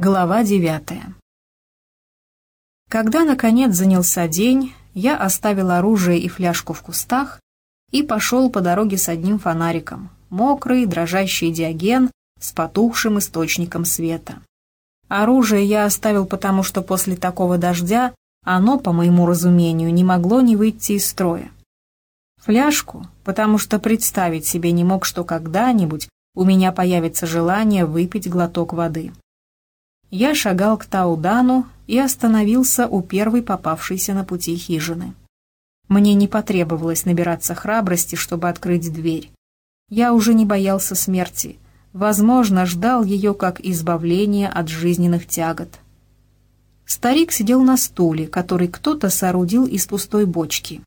Глава девятая. Когда, наконец, занялся день, я оставил оружие и фляжку в кустах и пошел по дороге с одним фонариком, мокрый, дрожащий диаген с потухшим источником света. Оружие я оставил потому, что после такого дождя оно, по моему разумению, не могло не выйти из строя. Фляжку, потому что представить себе не мог, что когда-нибудь у меня появится желание выпить глоток воды. Я шагал к Таудану и остановился у первой попавшейся на пути хижины. Мне не потребовалось набираться храбрости, чтобы открыть дверь. Я уже не боялся смерти, возможно, ждал ее как избавление от жизненных тягот. Старик сидел на стуле, который кто-то соорудил из пустой бочки.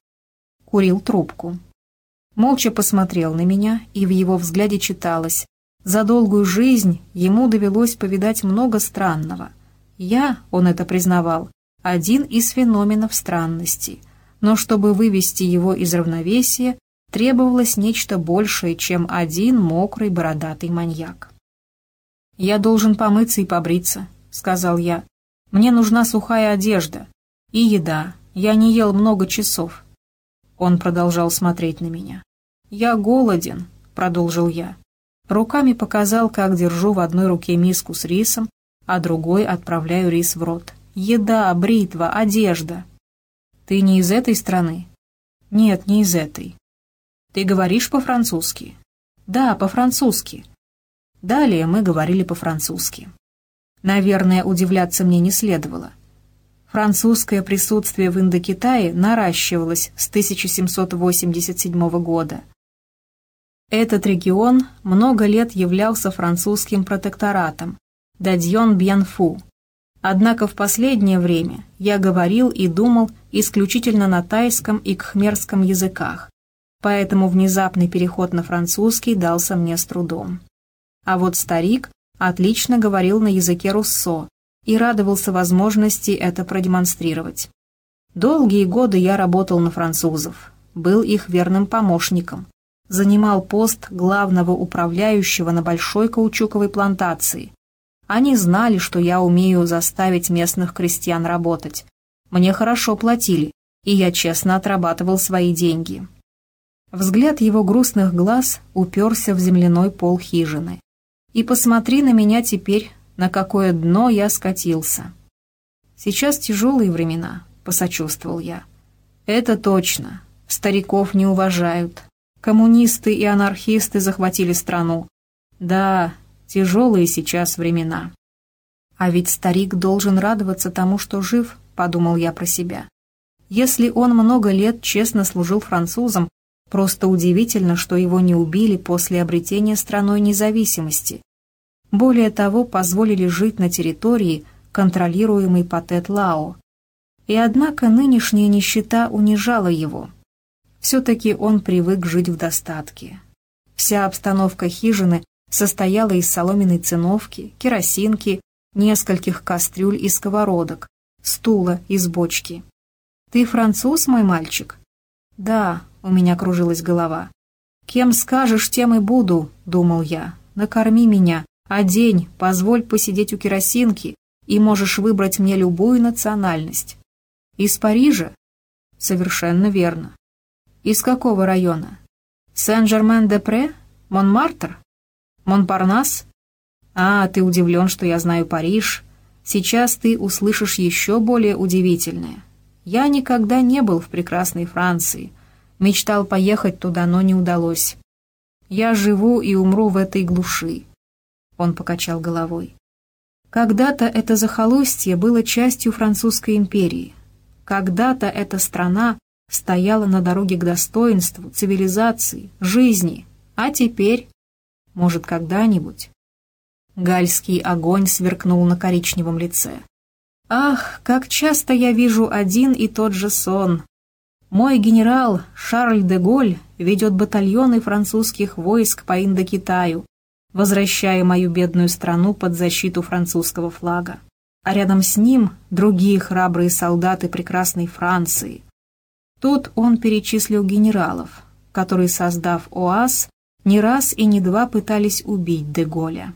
Курил трубку. Молча посмотрел на меня, и в его взгляде читалось за долгую жизнь ему довелось повидать много странного. Я, он это признавал, один из феноменов странности. Но чтобы вывести его из равновесия, требовалось нечто большее, чем один мокрый бородатый маньяк. «Я должен помыться и побриться», — сказал я. «Мне нужна сухая одежда и еда. Я не ел много часов». Он продолжал смотреть на меня. «Я голоден», — продолжил я. Руками показал, как держу в одной руке миску с рисом, а другой отправляю рис в рот. Еда, бритва, одежда. Ты не из этой страны? Нет, не из этой. Ты говоришь по-французски? Да, по-французски. Далее мы говорили по-французски. Наверное, удивляться мне не следовало. Французское присутствие в Индокитае наращивалось с 1787 года – этот регион много лет являлся французским протекторатом, Дадьон Бьянфу. Однако в последнее время я говорил и думал исключительно на тайском и кхмерском языках, поэтому внезапный переход на французский дался мне с трудом. А вот старик отлично говорил на языке руссо и радовался возможности это продемонстрировать. Долгие годы я работал на французов, был их верным помощником, занимал пост главного управляющего на большой каучуковой плантации. Они знали, что я умею заставить местных крестьян работать. Мне хорошо платили, и я честно отрабатывал свои деньги. Взгляд его грустных глаз уперся в земляной пол хижины. И посмотри на меня теперь, на какое дно я скатился. Сейчас тяжелые времена, посочувствовал я. Это точно. Стариков не уважают, Коммунисты и анархисты захватили страну. Да, тяжелые сейчас времена. А ведь старик должен радоваться тому, что жив, подумал я про себя. Если он много лет честно служил французам, просто удивительно, что его не убили после обретения страной независимости. Более того, позволили жить на территории, контролируемой Патет-Лао. И однако нынешняя нищета унижала его – все-таки он привык жить в достатке. Вся обстановка хижины состояла из соломенной циновки, керосинки, нескольких кастрюль и сковородок, стула из бочки. «Ты француз, мой мальчик?» «Да», — у меня кружилась голова. «Кем скажешь, тем и буду», — думал я. «Накорми меня, одень, позволь посидеть у керосинки, и можешь выбрать мне любую национальность». «Из Парижа?» «Совершенно верно. «Из какого района?» «Сен-Жермен-де-Пре? Монмартр? Монпарнас?» «А, ты удивлен, что я знаю Париж. Сейчас ты услышишь еще более удивительное. Я никогда не был в прекрасной Франции. Мечтал поехать туда, но не удалось. Я живу и умру в этой глуши». Он покачал головой. Когда-то это захолустье было частью Французской империи. Когда-то эта страна стояла на дороге к достоинству, цивилизации, жизни. А теперь, может, когда-нибудь... Гальский огонь сверкнул на коричневом лице. «Ах, как часто я вижу один и тот же сон! Мой генерал Шарль де Голь ведет батальоны французских войск по Индокитаю, возвращая мою бедную страну под защиту французского флага. А рядом с ним другие храбрые солдаты прекрасной Франции, Тут он перечислил генералов, которые, создав ОАС, не раз и не два пытались убить Деголя.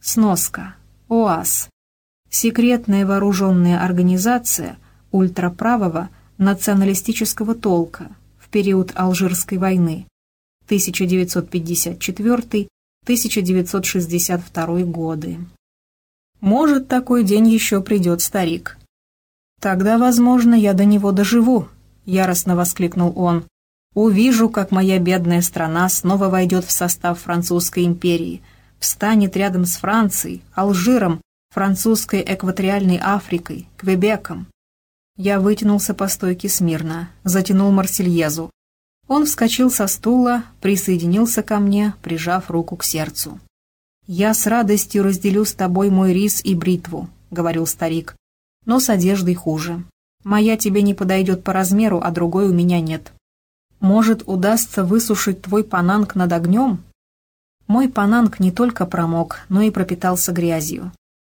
Сноска. ОАС. секретная вооруженная организация ультраправого националистического толка в период Алжирской войны 1954-1962 годы. Может, такой день еще придет старик. Тогда, возможно, я до него доживу, яростно воскликнул он. Увижу, как моя бедная страна снова войдет в состав Французской империи, встанет рядом с Францией, Алжиром, французской экваториальной Африкой, Квебеком. Я вытянулся по стойке смирно, затянул Марсельезу. Он вскочил со стула, присоединился ко мне, прижав руку к сердцу. «Я с радостью разделю с тобой мой рис и бритву», — говорил старик, — «но с одеждой хуже. Моя тебе не подойдет по размеру, а другой у меня нет. Может, удастся высушить твой пананг над огнем? Мой пананг не только промок, но и пропитался грязью.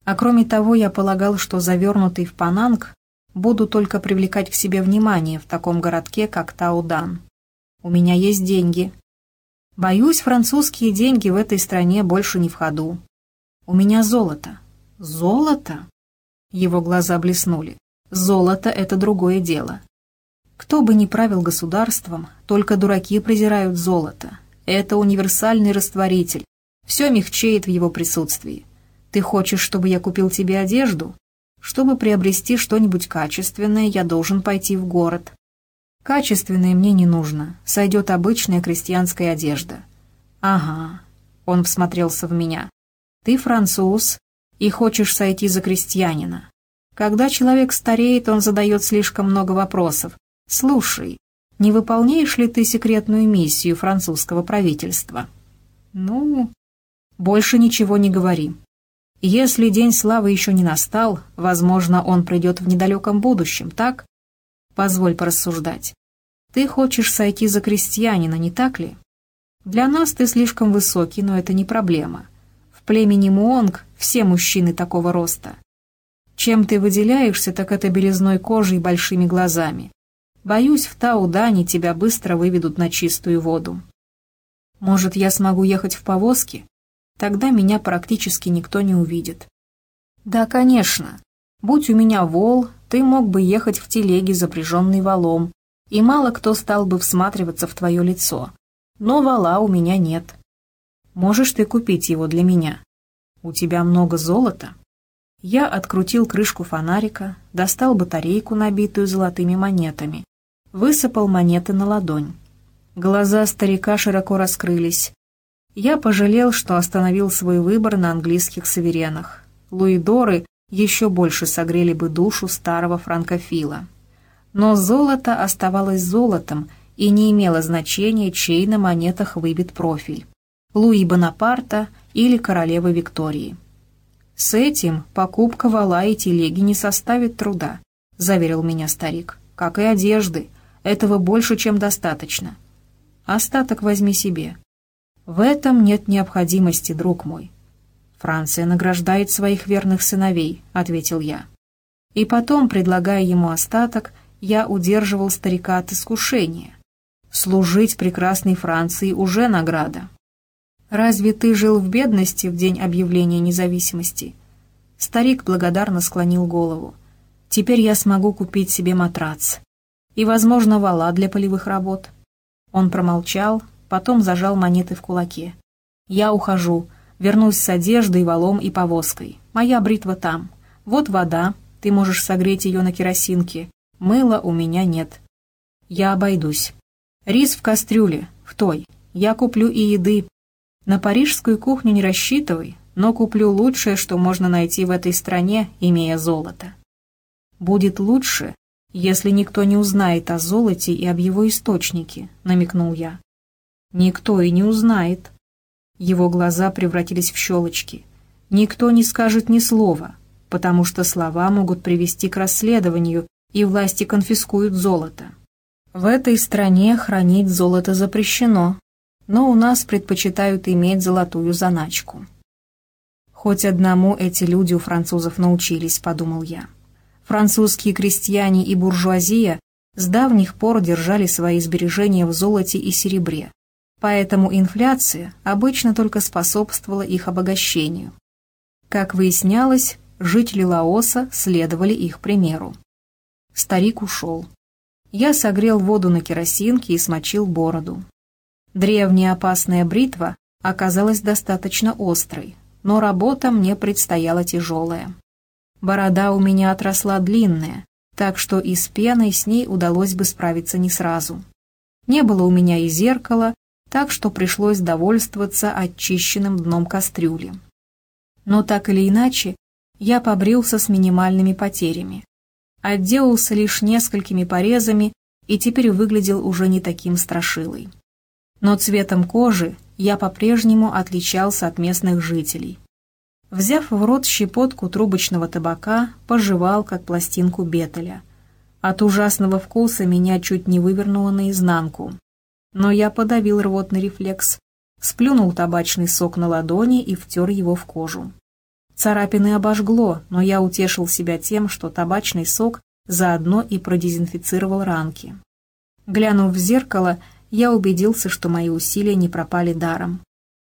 А кроме того, я полагал, что завернутый в пананг буду только привлекать к себе внимание в таком городке, как Таудан. У меня есть деньги. Боюсь, французские деньги в этой стране больше не в ходу. У меня золото. Золото? Его глаза блеснули. Золото — это другое дело. Кто бы ни правил государством, только дураки презирают золото. Это универсальный растворитель. Все мягчеет в его присутствии. Ты хочешь, чтобы я купил тебе одежду? Чтобы приобрести что-нибудь качественное, я должен пойти в город. Качественное мне не нужно. Сойдет обычная крестьянская одежда. Ага. Он всмотрелся в меня. Ты француз и хочешь сойти за крестьянина. Когда человек стареет, он задает слишком много вопросов, «Слушай, не выполняешь ли ты секретную миссию французского правительства?» «Ну...» «Больше ничего не говори. Если День Славы еще не настал, возможно, он придет в недалеком будущем, так? Позволь порассуждать. Ты хочешь сойти за крестьянина, не так ли? Для нас ты слишком высокий, но это не проблема. В племени Муонг все мужчины такого роста. Чем ты выделяешься, так это белизной кожей и большими глазами. Боюсь, в Таудане тебя быстро выведут на чистую воду. Может, я смогу ехать в повозке? Тогда меня практически никто не увидит. Да, конечно. Будь у меня вол, ты мог бы ехать в телеге, запряженной валом, и мало кто стал бы всматриваться в твое лицо. Но вала у меня нет. Можешь ты купить его для меня? У тебя много золота? Я открутил крышку фонарика, достал батарейку, набитую золотыми монетами, высыпал монеты на ладонь. Глаза старика широко раскрылись. Я пожалел, что остановил свой выбор на английских суверенах. Луидоры еще больше согрели бы душу старого франкофила. Но золото оставалось золотом и не имело значения, чей на монетах выбит профиль. Луи Бонапарта или королевы Виктории. «С этим покупка вала и телеги не составит труда», — заверил меня старик, — «как и одежды, этого больше, чем достаточно. Остаток возьми себе. В этом нет необходимости, друг мой. Франция награждает своих верных сыновей, ответил я. И потом, предлагая ему остаток, я удерживал старика от искушения. Служить прекрасной Франции уже награда. Разве ты жил в бедности в день объявления независимости? Старик благодарно склонил голову. Теперь я смогу купить себе матрац и, возможно, вала для полевых работ. Он промолчал, потом зажал монеты в кулаке. «Я ухожу, вернусь с одеждой, валом и повозкой. Моя бритва там. Вот вода, ты можешь согреть ее на керосинке. Мыла у меня нет. Я обойдусь. Рис в кастрюле, в той. Я куплю и еды. На парижскую кухню не рассчитывай, но куплю лучшее, что можно найти в этой стране, имея золото. Будет лучше, «Если никто не узнает о золоте и об его источнике», — намекнул я. «Никто и не узнает». Его глаза превратились в щелочки. «Никто не скажет ни слова, потому что слова могут привести к расследованию, и власти конфискуют золото. В этой стране хранить золото запрещено, но у нас предпочитают иметь золотую заначку». «Хоть одному эти люди у французов научились», — подумал я. Французские крестьяне и буржуазия с давних пор держали свои сбережения в золоте и серебре, поэтому инфляция обычно только способствовала их обогащению. Как выяснялось, жители Лаоса следовали их примеру. Старик ушел. Я согрел воду на керосинке и смочил бороду. Древняя опасная бритва оказалась достаточно острой, но работа мне предстояла тяжелая. Борода у меня отросла длинная, так что и с пеной с ней удалось бы справиться не сразу. Не было у меня и зеркала, так что пришлось довольствоваться очищенным дном кастрюли. Но так или иначе, я побрился с минимальными потерями. Отделался лишь несколькими порезами и теперь выглядел уже не таким страшилой. Но цветом кожи я по-прежнему отличался от местных жителей. Взяв в рот щепотку трубочного табака, пожевал, как пластинку бетеля. От ужасного вкуса меня чуть не вывернуло наизнанку. Но я подавил рвотный рефлекс, сплюнул табачный сок на ладони и втер его в кожу. Царапины обожгло, но я утешил себя тем, что табачный сок заодно и продезинфицировал ранки. Глянув в зеркало, я убедился, что мои усилия не пропали даром.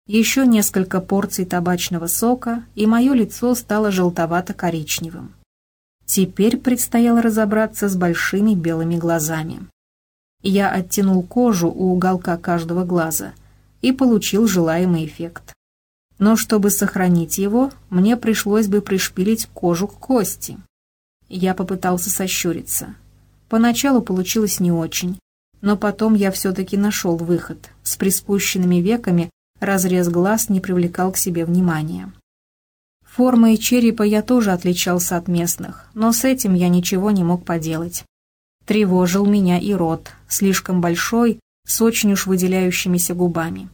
Еще несколько порций табачного сока, и мое лицо стало желтовато-коричневым. Теперь предстояло разобраться с большими белыми глазами. Я оттянул кожу у уголка каждого глаза и получил желаемый эффект но чтобы сохранить его, мне пришлось бы пришпилить кожу к кости. Я попытался сощуриться. Поначалу получилось не очень, но потом я все-таки нашел выход. С приспущенными веками разрез глаз не привлекал к себе внимания. Формой черепа я тоже отличался от местных, но с этим я ничего не мог поделать. Тревожил меня и рот, слишком большой, с очень уж выделяющимися губами.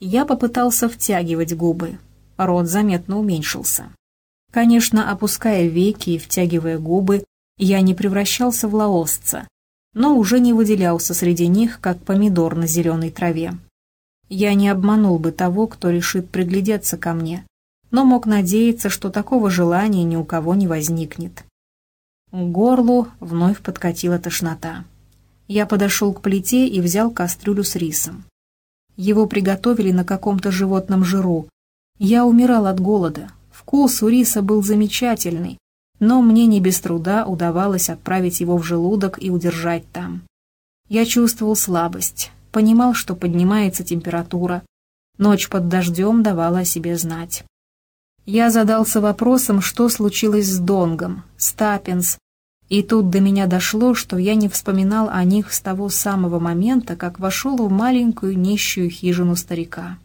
Я попытался втягивать губы. Рот заметно уменьшился. Конечно, опуская веки и втягивая губы, я не превращался в лаосца, но уже не выделялся среди них, как помидор на зеленой траве. Я не обманул бы того, кто решит приглядеться ко мне, но мог надеяться, что такого желания ни у кого не возникнет. К горлу вновь подкатила тошнота. Я подошел к плите и взял кастрюлю с рисом. Его приготовили на каком-то животном жиру. Я умирал от голода. Вкус у риса был замечательный, но мне не без труда удавалось отправить его в желудок и удержать там. Я чувствовал слабость, понимал, что поднимается температура. Ночь под дождем давала о себе знать. Я задался вопросом, что случилось с Донгом, Стапенс, и тут до меня дошло, что я не вспоминал о них с того самого момента, как вошел в маленькую нищую хижину старика.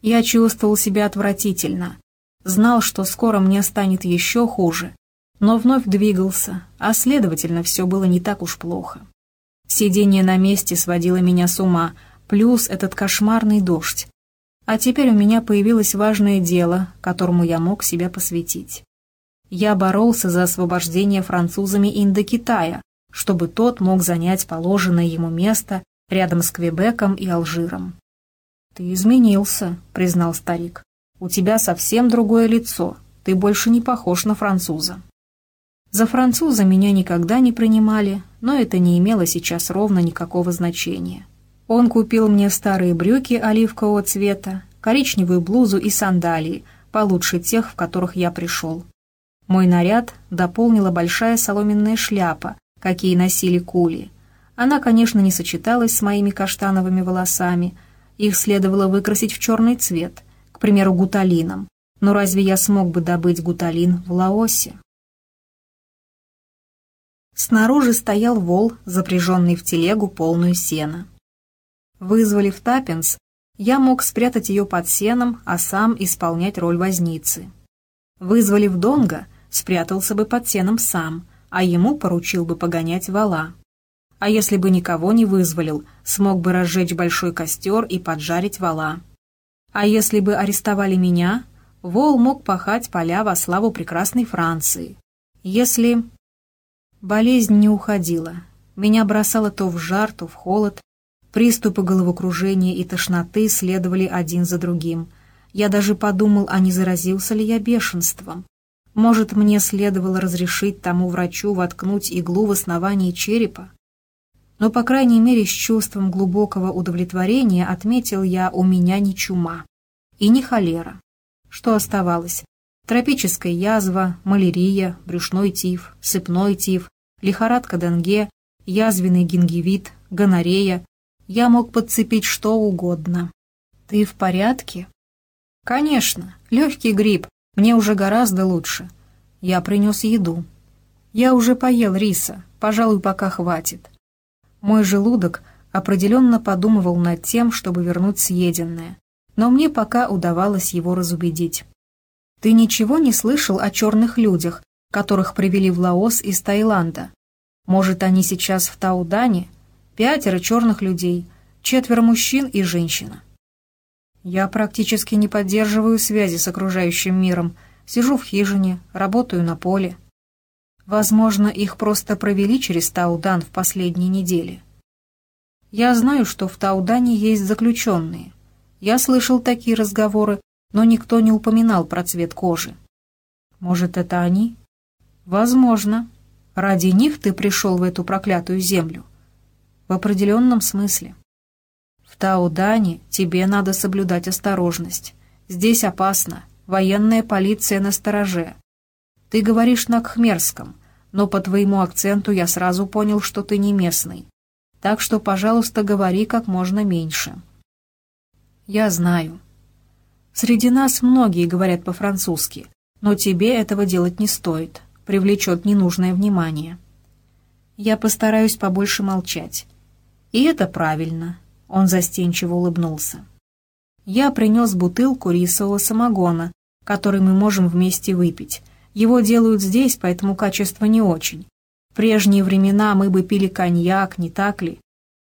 Я чувствовал себя отвратительно, знал, что скоро мне станет еще хуже, но вновь двигался, а следовательно, все было не так уж плохо. Сидение на месте сводило меня с ума, плюс этот кошмарный дождь. А теперь у меня появилось важное дело, которому я мог себя посвятить. Я боролся за освобождение французами Индокитая, чтобы тот мог занять положенное ему место рядом с Квебеком и Алжиром. «Ты изменился», — признал старик. «У тебя совсем другое лицо. Ты больше не похож на француза». За француза меня никогда не принимали, но это не имело сейчас ровно никакого значения. Он купил мне старые брюки оливкового цвета, коричневую блузу и сандалии, получше тех, в которых я пришел. Мой наряд дополнила большая соломенная шляпа, какие носили кули. Она, конечно, не сочеталась с моими каштановыми волосами. Их следовало выкрасить в черный цвет, примеру, гуталином. Но разве я смог бы добыть гуталин в Лаосе? Снаружи стоял вол, запряженный в телегу полную сена. Вызвали в Таппинс, я мог спрятать ее под сеном, а сам исполнять роль возницы. Вызвали в Донга, спрятался бы под сеном сам, а ему поручил бы погонять вала. А если бы никого не вызволил, смог бы разжечь большой костер и поджарить вала. А если бы арестовали меня, вол мог пахать поля во славу прекрасной Франции. Если... Болезнь не уходила. Меня бросало то в жар, то в холод. Приступы головокружения и тошноты следовали один за другим. Я даже подумал, а не заразился ли я бешенством. Может, мне следовало разрешить тому врачу воткнуть иглу в основании черепа? Но, по крайней мере, с чувством глубокого удовлетворения отметил я, у меня не чума и не холера. Что оставалось? Тропическая язва, малярия, брюшной тиф, сыпной тиф, лихорадка Денге, язвенный гингивит, гонорея. Я мог подцепить что угодно. Ты в порядке? Конечно, легкий грипп, мне уже гораздо лучше. Я принес еду. Я уже поел риса, пожалуй, пока хватит. Мой желудок определенно подумывал над тем, чтобы вернуть съеденное, но мне пока удавалось его разубедить. Ты ничего не слышал о черных людях, которых привели в Лаос из Таиланда? Может, они сейчас в Таудане? Пятеро черных людей, четверо мужчин и женщина. Я практически не поддерживаю связи с окружающим миром, сижу в хижине, работаю на поле. Возможно, их просто провели через Таудан в последние недели. Я знаю, что в Таудане есть заключенные. Я слышал такие разговоры, но никто не упоминал про цвет кожи. Может, это они? Возможно. Ради них ты пришел в эту проклятую землю. В определенном смысле. В Таудане тебе надо соблюдать осторожность. Здесь опасно. Военная полиция на стороже. Ты говоришь на кхмерском, но по твоему акценту я сразу понял, что ты не местный. Так что, пожалуйста, говори как можно меньше. Я знаю. Среди нас многие говорят по-французски, но тебе этого делать не стоит, привлечет ненужное внимание. Я постараюсь побольше молчать. И это правильно, он застенчиво улыбнулся. Я принес бутылку рисового самогона, который мы можем вместе выпить. Его делают здесь, поэтому качество не очень. В прежние времена мы бы пили коньяк, не так ли?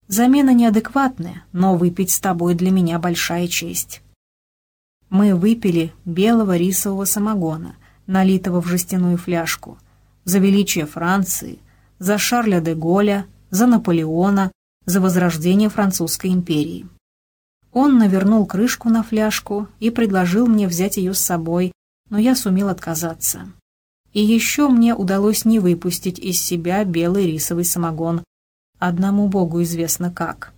Замена неадекватная, но выпить с тобой для меня большая честь мы выпили белого рисового самогона, налитого в жестяную фляжку, за величие Франции, за Шарля де Голля, за Наполеона, за возрождение французской империи. Он навернул крышку на фляжку и предложил мне взять ее с собой, но я сумел отказаться. И еще мне удалось не выпустить из себя белый рисовый самогон. Одному богу известно как.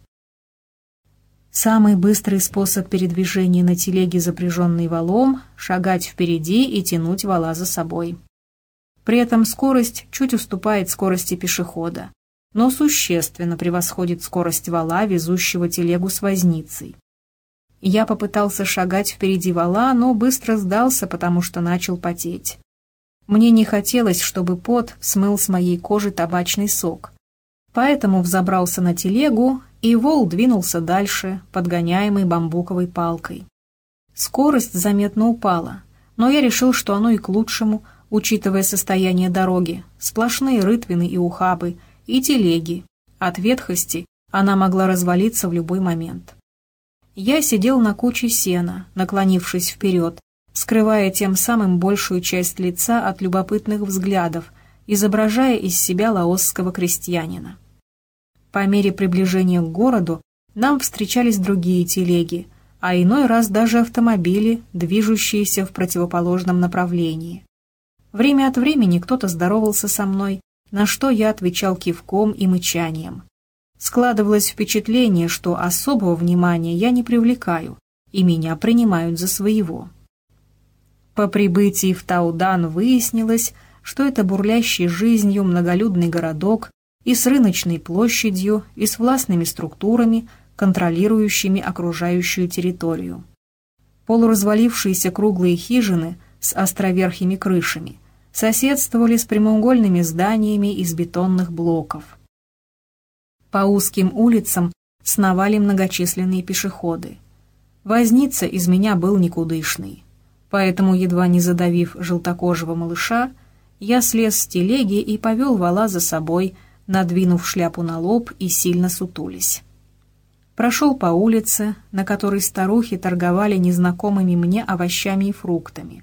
Самый быстрый способ передвижения на телеге, запряженной валом, шагать впереди и тянуть вала за собой. При этом скорость чуть уступает скорости пешехода, но существенно превосходит скорость вала, везущего телегу с возницей. Я попытался шагать впереди вала, но быстро сдался, потому что начал потеть. Мне не хотелось, чтобы пот смыл с моей кожи табачный сок. Поэтому взобрался на телегу и вол двинулся дальше, подгоняемый бамбуковой палкой. Скорость заметно упала, но я решил, что оно и к лучшему, учитывая состояние дороги, сплошные рытвины и ухабы, и телеги. От ветхости она могла развалиться в любой момент. Я сидел на куче сена, наклонившись вперед, скрывая тем самым большую часть лица от любопытных взглядов, изображая из себя лаосского крестьянина. По мере приближения к городу нам встречались другие телеги, а иной раз даже автомобили, движущиеся в противоположном направлении. Время от времени кто-то здоровался со мной, на что я отвечал кивком и мычанием. Складывалось впечатление, что особого внимания я не привлекаю, и меня принимают за своего. По прибытии в Таудан выяснилось, что это бурлящий жизнью многолюдный городок и с рыночной площадью, и с властными структурами, контролирующими окружающую территорию. Полуразвалившиеся круглые хижины с островерхими крышами соседствовали с прямоугольными зданиями из бетонных блоков. По узким улицам сновали многочисленные пешеходы. Возница из меня был никудышный, поэтому, едва не задавив желтокожего малыша, я слез с телеги и повел вала за собой, надвинув шляпу на лоб и сильно сутулись. Прошел по улице, на которой старухи торговали незнакомыми мне овощами и фруктами.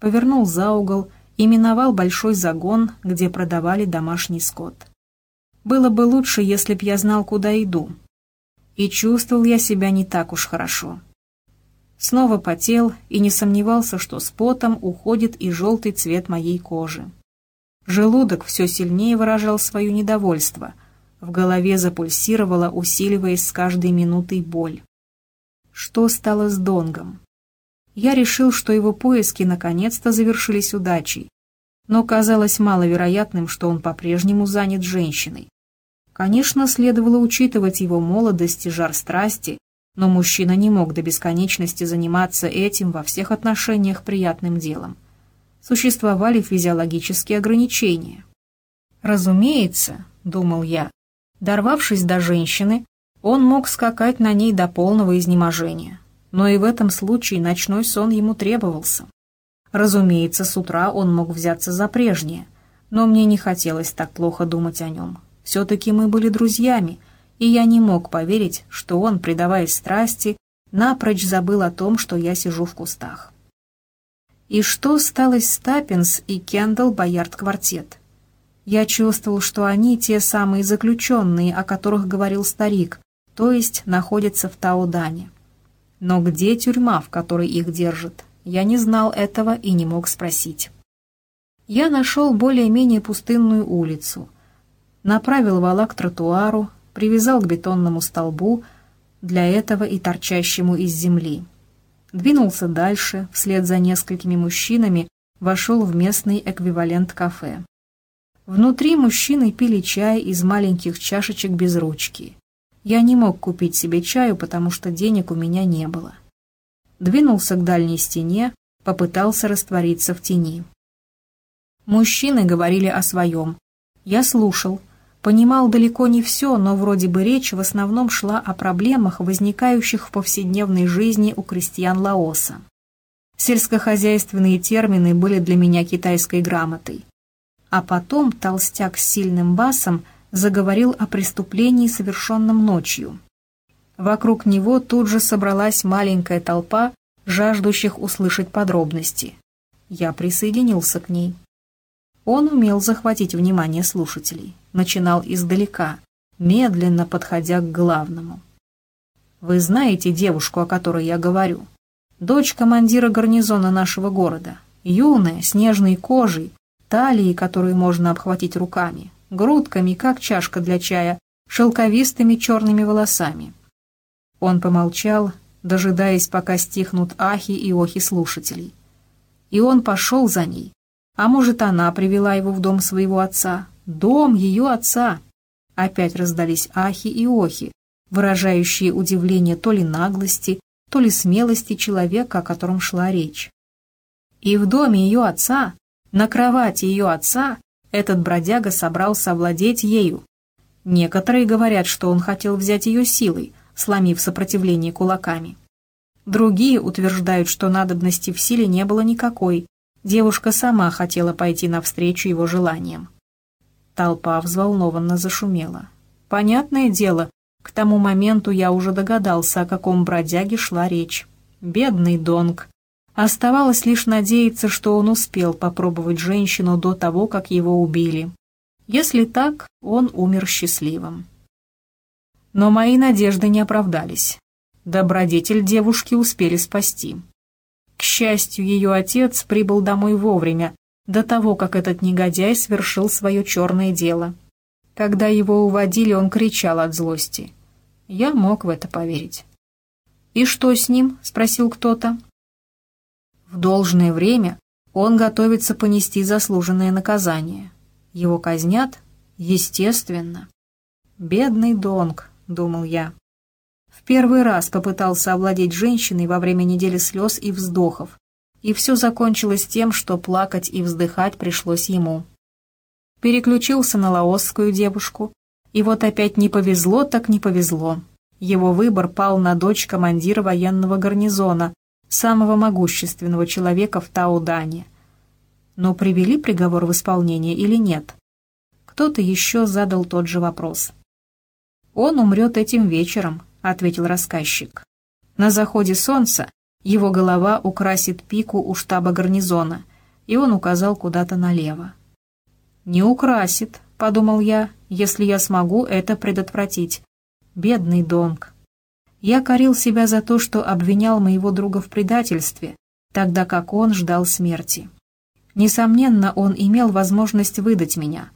Повернул за угол и миновал большой загон, где продавали домашний скот. Было бы лучше, если б я знал, куда иду. И чувствовал я себя не так уж хорошо. Снова потел и не сомневался, что с потом уходит и желтый цвет моей кожи. Желудок все сильнее выражал свое недовольство. В голове запульсировала, усиливаясь с каждой минутой боль. Что стало с Донгом? Я решил, что его поиски наконец-то завершились удачей, но казалось маловероятным, что он по-прежнему занят женщиной. Конечно, следовало учитывать его молодость и жар страсти, но мужчина не мог до бесконечности заниматься этим во всех отношениях приятным делом. Существовали физиологические ограничения. «Разумеется», — думал я, — дорвавшись до женщины, он мог скакать на ней до полного изнеможения. Но и в этом случае ночной сон ему требовался. Разумеется, с утра он мог взяться за прежнее, но мне не хотелось так плохо думать о нем. Все-таки мы были друзьями, и я не мог поверить, что он, предаваясь страсти, напрочь забыл о том, что я сижу в кустах. И что стало с Таппинс и Кендалл Боярд Квартет? Я чувствовал, что они те самые заключенные, о которых говорил старик, то есть находятся в Таудане. Но где тюрьма, в которой их держат? Я не знал этого и не мог спросить. Я нашел более-менее пустынную улицу, направил вала к тротуару, привязал к бетонному столбу, для этого и торчащему из земли. Двинулся дальше, вслед за несколькими мужчинами, вошел в местный эквивалент кафе. Внутри мужчины пили чай из маленьких чашечек без ручки. Я не мог купить себе чаю, потому что денег у меня не было. Двинулся к дальней стене, попытался раствориться в тени. Мужчины говорили о своем. Я слушал, понимал далеко не все, но вроде бы речь в основном шла о проблемах, возникающих в повседневной жизни у крестьян Лаоса. Сельскохозяйственные термины были для меня китайской грамотой. А потом толстяк с сильным басом заговорил о преступлении, совершенном ночью. Вокруг него тут же собралась маленькая толпа, жаждущих услышать подробности. Я присоединился к ней. Он умел захватить внимание слушателей, начинал издалека, медленно подходя к главному. «Вы знаете девушку, о которой я говорю? Дочь командира гарнизона нашего города, юная, с нежной кожей, талией, которую можно обхватить руками, грудками, как чашка для чая, шелковистыми черными волосами. Он помолчал, дожидаясь, пока стихнут ахи и охи слушателей. И он пошел за ней. А может, она привела его в дом своего отца? Дом ее отца! Опять раздались ахи и охи, выражающие удивление то ли наглости, то ли смелости человека, о котором шла речь. И в доме ее отца, на кровати ее отца, этот бродяга собрался овладеть ею. Некоторые говорят, что он хотел взять ее силой, сломив сопротивление кулаками. Другие утверждают, что надобности в силе не было никакой, девушка сама хотела пойти навстречу его желаниям. Толпа взволнованно зашумела. Понятное дело, к тому моменту я уже догадался, о каком бродяге шла речь. Бедный Донг. Оставалось лишь надеяться, что он успел попробовать женщину до того, как его убили. Если так, он умер счастливым. Но мои надежды не оправдались. Добродетель девушки успели спасти. К счастью, ее отец прибыл домой вовремя, до того, как этот негодяй совершил свое черное дело. Когда его уводили, он кричал от злости. Я мог в это поверить. «И что с ним?» — спросил кто-то. В должное время он готовится понести заслуженное наказание. Его казнят? Естественно. «Бедный Донг», — думал я. В первый раз попытался овладеть женщиной во время недели слез и вздохов, и все закончилось тем, что плакать и вздыхать пришлось ему. Переключился на лаосскую девушку, и вот опять не повезло, так не повезло. Его выбор пал на дочь командира военного гарнизона, самого могущественного человека в Таудане. Но привели приговор в исполнение или нет? Кто-то еще задал тот же вопрос. «Он умрет этим вечером», — ответил рассказчик. «На заходе солнца его голова украсит пику у штаба гарнизона, и он указал куда-то налево. «Не украсит», — подумал я, — «если я смогу это предотвратить. Бедный Донг». Я корил себя за то, что обвинял моего друга в предательстве, тогда как он ждал смерти. Несомненно, он имел возможность выдать меня.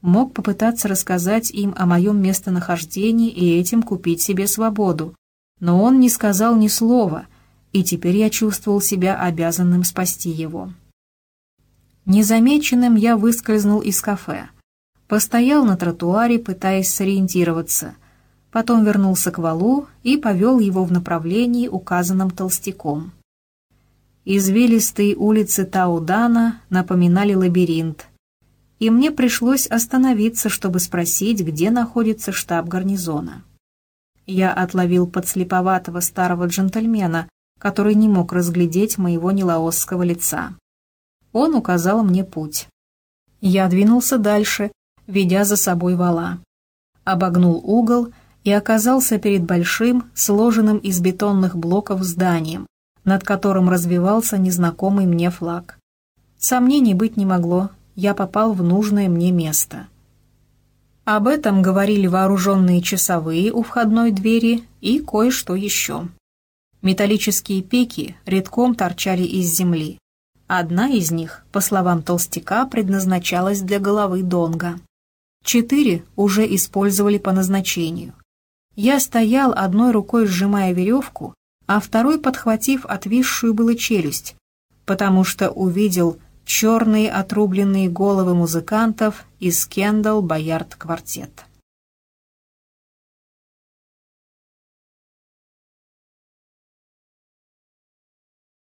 Мог попытаться рассказать им о моем местонахождении и этим купить себе свободу. Но он не сказал ни слова, и теперь я чувствовал себя обязанным спасти его. Незамеченным я выскользнул из кафе. Постоял на тротуаре, пытаясь сориентироваться. Потом вернулся к валу и повел его в направлении, указанном толстяком. Извилистые улицы Таудана напоминали лабиринт, и мне пришлось остановиться, чтобы спросить, где находится штаб гарнизона. Я отловил подслеповатого старого джентльмена, который не мог разглядеть моего нелаосского лица. Он указал мне путь. Я двинулся дальше, ведя за собой вала. Обогнул угол и оказался перед большим, сложенным из бетонных блоков зданием, над которым развивался незнакомый мне флаг. Сомнений быть не могло, я попал в нужное мне место. Об этом говорили вооруженные часовые у входной двери и кое-что еще. Металлические пеки редком торчали из земли. Одна из них, по словам толстяка, предназначалась для головы Донга. Четыре уже использовали по назначению. Я стоял одной рукой сжимая веревку, а второй подхватив отвисшую было челюсть, потому что увидел черные отрубленные головы музыкантов из Кендалл Боярд Квартет.